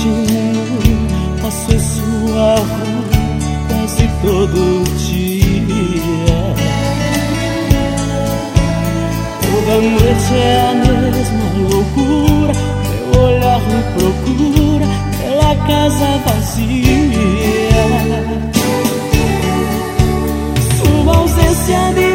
ti Passo sua rua quase todo dia. Toda noite é a mesma loucura Meu olhar me procura pela casa vazia. Sua ausência de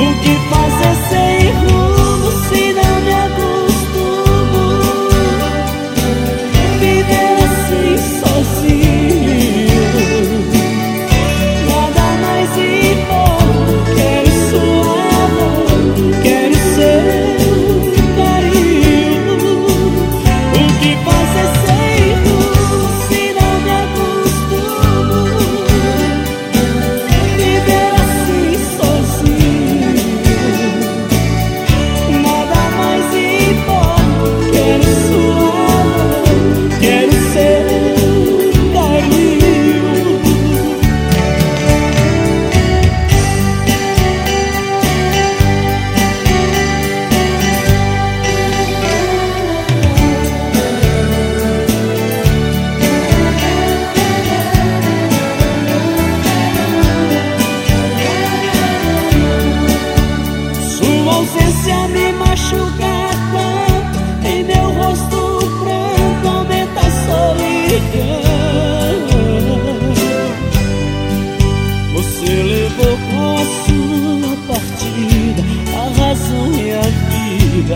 O que fazer é sem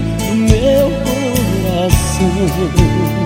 no meu coração.